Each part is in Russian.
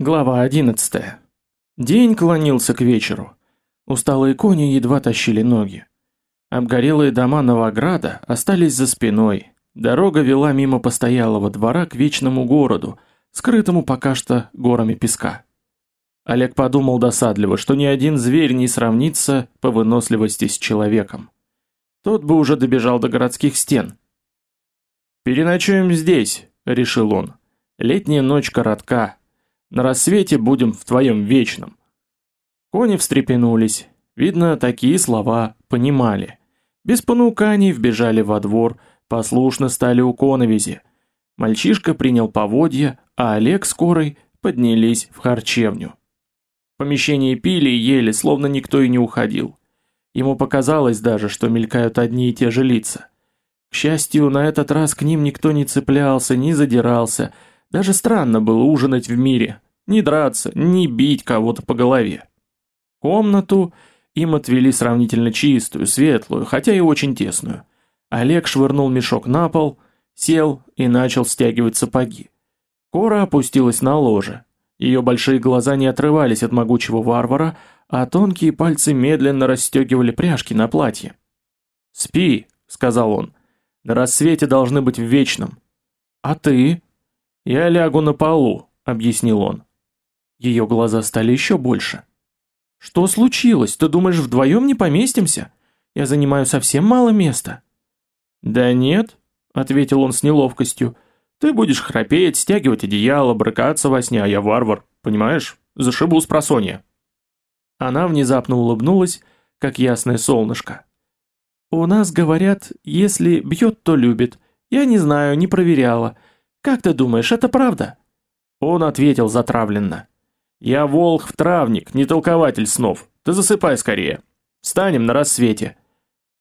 Глава 11. День клонился к вечеру. Усталые кони едва тащили ноги. Обгорелые дома Новограда остались за спиной. Дорога вела мимо постоялого двора к вечному городу, скрытому пока что горами песка. Олег подумал досадливо, что ни один зверь не сравнится по выносливости с человеком. Тот бы уже добежал до городских стен. «Переночуем здесь», — решил он. «Летняя ночь коротка, на рассвете будем в твоем вечном. Кони встрепенулись. Видно, такие слова понимали. Без понуканий вбежали во двор, послушно стали у коновизи. Мальчишка принял поводья, а Олег скорой поднялись в харчевню. В помещении пили и ели, словно никто и не уходил. Ему показалось даже, что мелькают одни и те же лица. К счастью, на этот раз к ним никто не цеплялся, не задирался. Даже странно было ужинать в мире, не драться, не бить кого-то по голове. Комнату им отвели сравнительно чистую, светлую, хотя и очень тесную. Олег швырнул мешок на пол, сел и начал стягивать сапоги. Кора опустилась на ложе. Ее большие глаза не отрывались от могучего варвара, а тонкие пальцы медленно расстегивали пряжки на платье. «Спи», — сказал он, — «на рассвете должны быть в вечном». «А ты?» «Я лягу на полу», — объяснил он. Ее глаза стали еще больше. «Что случилось? Ты думаешь, вдвоем не поместимся? Я занимаю совсем мало места». «Да нет», — ответил он с неловкостью. «Ты будешь храпеть, стягивать одеяло, брыкаться во сне, а я варвар, понимаешь? Зашибу с просонья». Она внезапно улыбнулась, как ясное солнышко. «У нас говорят, если бьет, то любит. Я не знаю, не проверяла. Как ты думаешь, это правда?» Он ответил затравленно. Я волх-травник, не толкователь снов. Ты засыпай скорее. Встанем на рассвете.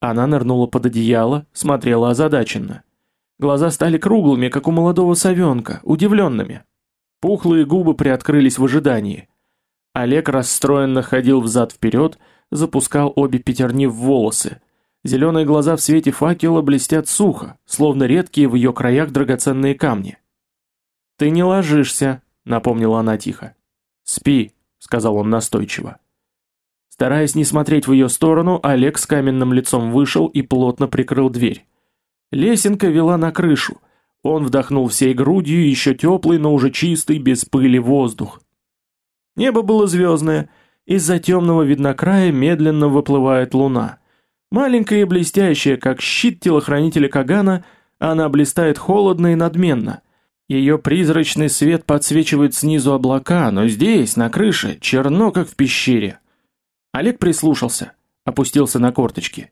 Она нырнула под одеяло, смотрела озадаченно. Глаза стали круглыми, как у молодого совенка, удивленными. Пухлые губы приоткрылись в ожидании. Олег расстроенно ходил взад-вперед, запускал обе пятерни в волосы. Зеленые глаза в свете факела блестят сухо, словно редкие в ее краях драгоценные камни. «Ты не ложишься», — напомнила она тихо. «Спи», — сказал он настойчиво. Стараясь не смотреть в ее сторону, Олег с каменным лицом вышел и плотно прикрыл дверь. Лесенка вела на крышу. Он вдохнул всей грудью еще теплый, но уже чистый, без пыли воздух. Небо было звездное. Из-за темного виднокрая медленно выплывает луна. Маленькая и блестящая, как щит телохранителя Кагана, она блистает холодно и надменно. Ее призрачный свет подсвечивает снизу облака, но здесь, на крыше, черно, как в пещере. Олег прислушался, опустился на корточки.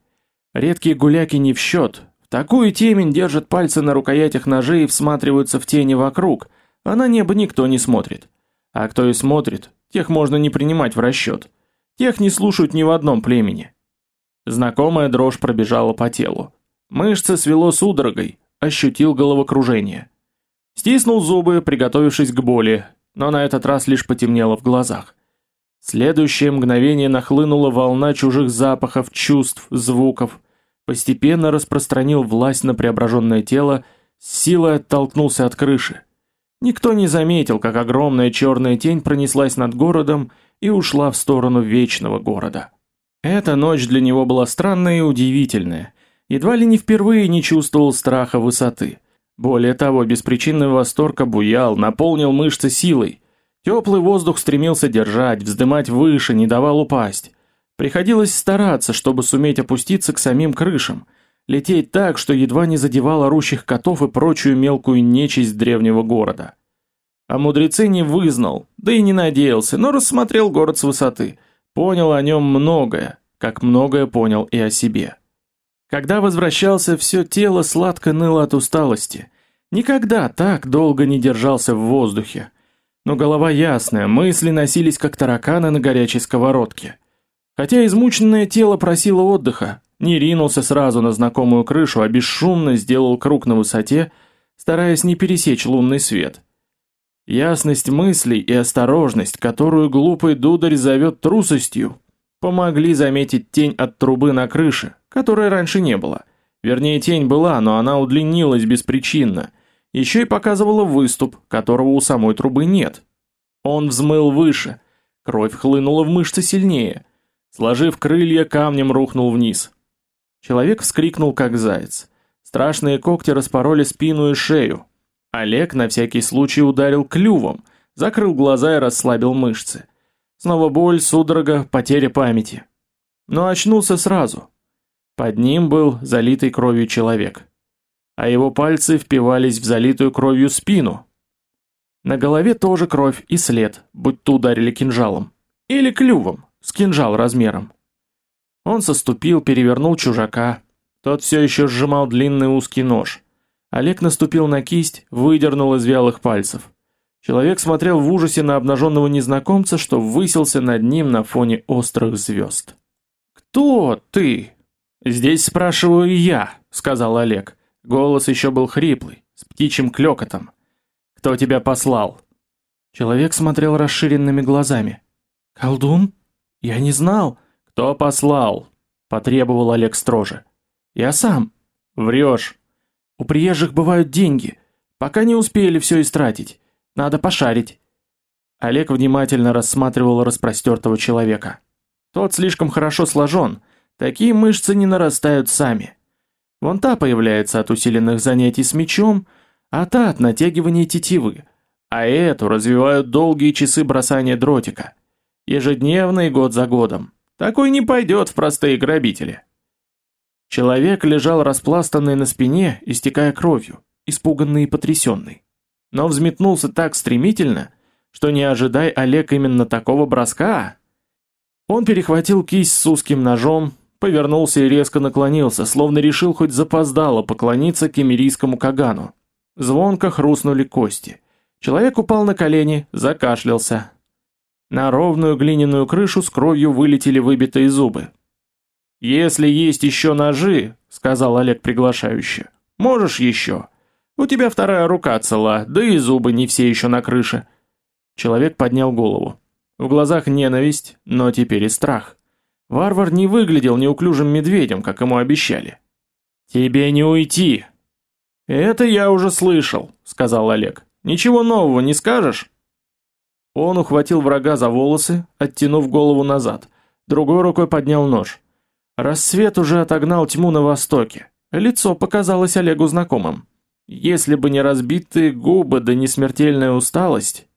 Редкие гуляки не в счет. В такую темень держат пальцы на рукоятях ножей и всматриваются в тени вокруг, а на небо никто не смотрит. А кто и смотрит, тех можно не принимать в расчет. Тех не слушают ни в одном племени. Знакомая дрожь пробежала по телу. Мышцы свело судорогой, ощутил головокружение. Стиснул зубы, приготовившись к боли, но на этот раз лишь потемнело в глазах. Следующее мгновение нахлынула волна чужих запахов, чувств, звуков. Постепенно распространил власть на преображенное тело, с силой оттолкнулся от крыши. Никто не заметил, как огромная черная тень пронеслась над городом и ушла в сторону вечного города. Эта ночь для него была странная и удивительная. Едва ли не впервые не чувствовал страха высоты. Более того, беспричинный восторг обуял, наполнил мышцы силой. Теплый воздух стремился держать, вздымать выше, не давал упасть. Приходилось стараться, чтобы суметь опуститься к самим крышам, лететь так, что едва не задевал орущих котов и прочую мелкую нечисть древнего города. А мудрецы не вызнал, да и не надеялся, но рассмотрел город с высоты, понял о нем многое, как многое понял и о себе. Когда возвращался, все тело сладко ныло от усталости. Никогда так долго не держался в воздухе. Но голова ясная, мысли носились как тараканы на горячей сковородке. Хотя измученное тело просило отдыха, не ринулся сразу на знакомую крышу, а бесшумно сделал круг на высоте, стараясь не пересечь лунный свет. Ясность мыслей и осторожность, которую глупый дударь зовет трусостью, помогли заметить тень от трубы на крыше, которой раньше не было. Вернее, тень была, но она удлинилась беспричинно. Еще и показывала выступ, которого у самой трубы нет. Он взмыл выше. Кровь хлынула в мышцы сильнее. Сложив крылья, камнем рухнул вниз. Человек вскрикнул, как заяц. Страшные когти распороли спину и шею. Олег на всякий случай ударил клювом, закрыл глаза и расслабил мышцы. Снова боль, судорога, потеря памяти. Но очнулся сразу. Под ним был залитый кровью человек. А его пальцы впивались в залитую кровью спину. На голове тоже кровь и след, будто ударили кинжалом. Или клювом, с кинжал размером. Он соступил, перевернул чужака. Тот все еще сжимал длинный узкий нож. Олег наступил на кисть, выдернул из вялых пальцев. Человек смотрел в ужасе на обнаженного незнакомца, что высился над ним на фоне острых звезд. «Кто ты?» «Здесь спрашиваю я», — сказал Олег. Голос еще был хриплый, с птичьим клёкотом. «Кто тебя послал?» Человек смотрел расширенными глазами. «Колдун? Я не знал». «Кто послал?» — потребовал Олег строже. «Я сам». «Врешь». «У приезжих бывают деньги. Пока не успели все истратить. Надо пошарить. Олег внимательно рассматривал распростертого человека. Тот слишком хорошо сложен. Такие мышцы не нарастают сами. Вон та появляется от усиленных занятий с мечом, а та от натягивания тетивы. А эту развивают долгие часы бросания дротика. Ежедневно и год за годом. Такой не пойдет в простые грабители. Человек лежал распластанный на спине, истекая кровью, испуганный и потрясенный но взметнулся так стремительно, что не ожидай Олег именно такого броска. Он перехватил кисть с узким ножом, повернулся и резко наклонился, словно решил хоть запоздало поклониться кемерийскому кагану. Звонко хрустнули кости. Человек упал на колени, закашлялся. На ровную глиняную крышу с кровью вылетели выбитые зубы. «Если есть еще ножи», — сказал Олег приглашающе, — «можешь еще». У тебя вторая рука цела, да и зубы не все еще на крыше. Человек поднял голову. В глазах ненависть, но теперь и страх. Варвар не выглядел неуклюжим медведем, как ему обещали. Тебе не уйти. Это я уже слышал, сказал Олег. Ничего нового не скажешь? Он ухватил врага за волосы, оттянув голову назад. Другой рукой поднял нож. Рассвет уже отогнал тьму на востоке. Лицо показалось Олегу знакомым. Если бы не разбитые губы да не смертельная усталость.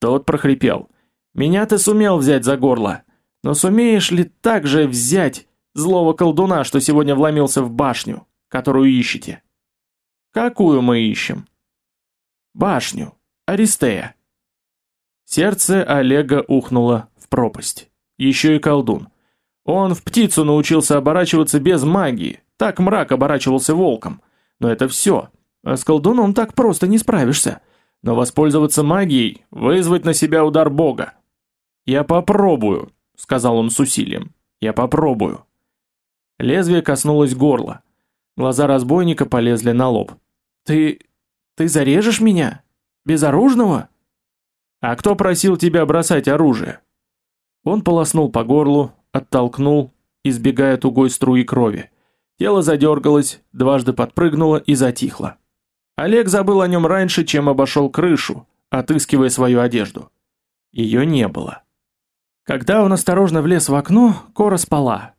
Тот прохрипел. Меня ты сумел взять за горло, но сумеешь ли так же взять злого колдуна, что сегодня вломился в башню, которую ищете? Какую мы ищем? Башню, Аристея. Сердце Олега ухнуло в пропасть. Еще и колдун. Он в птицу научился оборачиваться без магии, так мрак оборачивался волком. Но это все. А с колдуном так просто не справишься. Но воспользоваться магией, вызвать на себя удар бога. Я попробую, сказал он с усилием. Я попробую. Лезвие коснулось горла. Глаза разбойника полезли на лоб. Ты ты зарежешь меня? Безоружного? А кто просил тебя бросать оружие? Он полоснул по горлу, оттолкнул, избегая тугой струи крови. Тело задергалось, дважды подпрыгнуло и затихло. Олег забыл о нем раньше, чем обошел крышу, отыскивая свою одежду. Ее не было. Когда он осторожно влез в окно, Кора спала.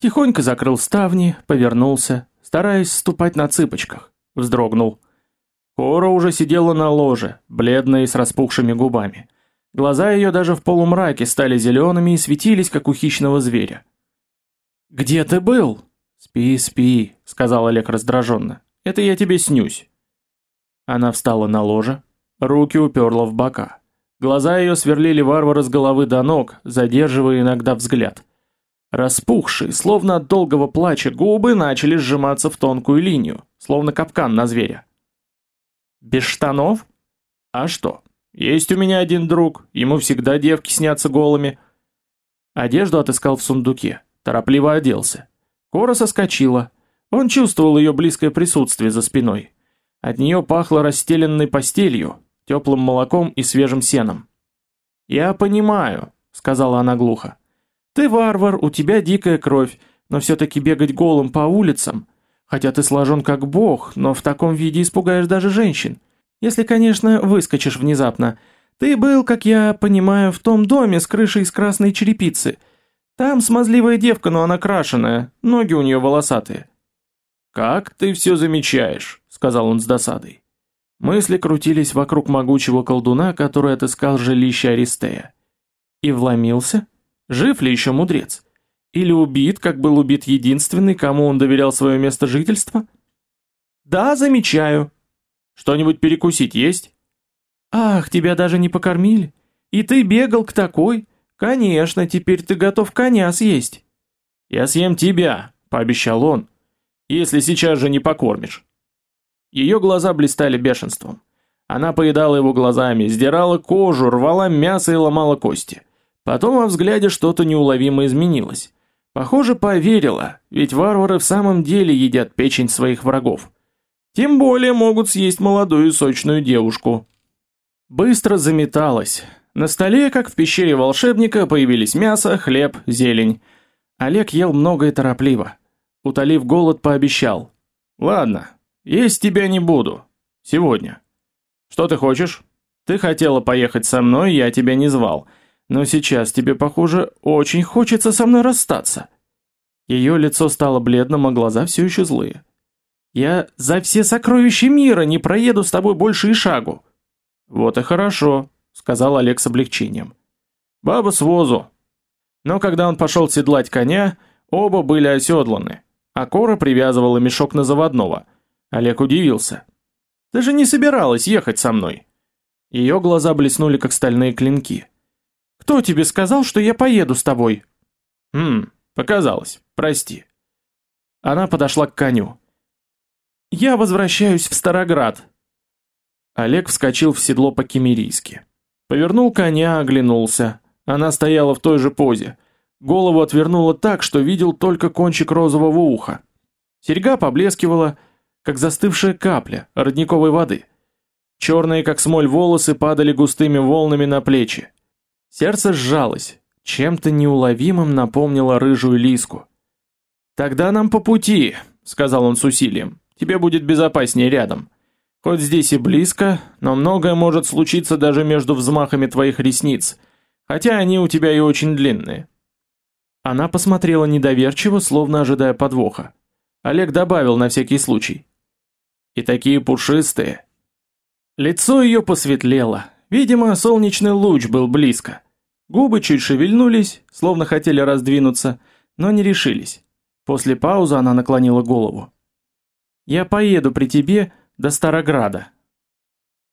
Тихонько закрыл ставни, повернулся, стараясь ступать на цыпочках. Вздрогнул. Кора уже сидела на ложе, бледная и с распухшими губами. Глаза ее даже в полумраке стали зелеными и светились, как у хищного зверя. «Где ты был?» «Спи, спи», — сказал Олег раздраженно. «Это я тебе снюсь». Она встала на ложе, руки уперла в бока. Глаза ее сверлили варвара с головы до ног, задерживая иногда взгляд. Распухшие, словно от долгого плача, губы начали сжиматься в тонкую линию, словно капкан на зверя. «Без штанов? А что? Есть у меня один друг, ему всегда девки снятся голыми». Одежду отыскал в сундуке, торопливо оделся. Кора соскочила. Он чувствовал ее близкое присутствие за спиной. От нее пахло расстеленной постелью, теплым молоком и свежим сеном. «Я понимаю», — сказала она глухо. «Ты варвар, у тебя дикая кровь, но все-таки бегать голым по улицам, хотя ты сложен как бог, но в таком виде испугаешь даже женщин. Если, конечно, выскочишь внезапно. Ты был, как я понимаю, в том доме с крышей из красной черепицы. Там смазливая девка, но она крашеная, ноги у нее волосатые. Как ты все замечаешь, сказал он с досадой. Мысли крутились вокруг могучего колдуна, который отыскал жилище Аристея. И вломился? Жив ли еще мудрец? Или убит, как был убит единственный, кому он доверял свое место жительства? Да, замечаю. Что-нибудь перекусить есть? Ах, тебя даже не покормили? И ты бегал к такой? Конечно, теперь ты готов коня съесть. Я съем тебя, пообещал он, если сейчас же не покормишь. Ее глаза блистали бешенством. Она поедала его глазами, сдирала кожу, рвала мясо и ломала кости. Потом во взгляде что-то неуловимо изменилось. Похоже, поверила, ведь варвары в самом деле едят печень своих врагов. Тем более могут съесть молодую сочную девушку. Быстро заметалась. На столе, как в пещере волшебника, появились мясо, хлеб, зелень. Олег ел много и торопливо. Утолив голод, пообещал. «Ладно, есть тебя не буду. Сегодня. Что ты хочешь? Ты хотела поехать со мной, я тебя не звал. Но сейчас тебе, похоже, очень хочется со мной расстаться. Ее лицо стало бледным, а глаза все еще злые. Я за все сокровища мира не проеду с тобой больше и шагу. Вот и хорошо, сказал Олег с облегчением. Баба с возу. Но когда он пошел седлать коня, оба были оседланы, а Кора привязывала мешок на заводного – Олег удивился. Ты же не собиралась ехать со мной. Ее глаза блеснули как стальные клинки. Кто тебе сказал, что я поеду с тобой? Хм, показалось. Прости. Она подошла к коню. Я возвращаюсь в Староград. Олег вскочил в седло по-кемерийски. Повернул коня, оглянулся. Она стояла в той же позе. Голову отвернула так, что видел только кончик розового уха. Серьга поблескивала, как застывшая капля родниковой воды. Черные, как смоль, волосы падали густыми волнами на плечи. Сердце сжалось, чем-то неуловимым напомнило рыжую лиску. «Тогда нам по пути», — сказал он с усилием, — «тебе будет безопаснее рядом. Хоть здесь и близко, но многое может случиться даже между взмахами твоих ресниц, хотя они у тебя и очень длинные». Она посмотрела недоверчиво, словно ожидая подвоха. Олег добавил на всякий случай. И такие пушистые. Лицо ее посветлело. Видимо, солнечный луч был близко. Губы чуть шевельнулись, словно хотели раздвинуться, но не решились. После паузы она наклонила голову. «Я поеду при тебе до Старограда»,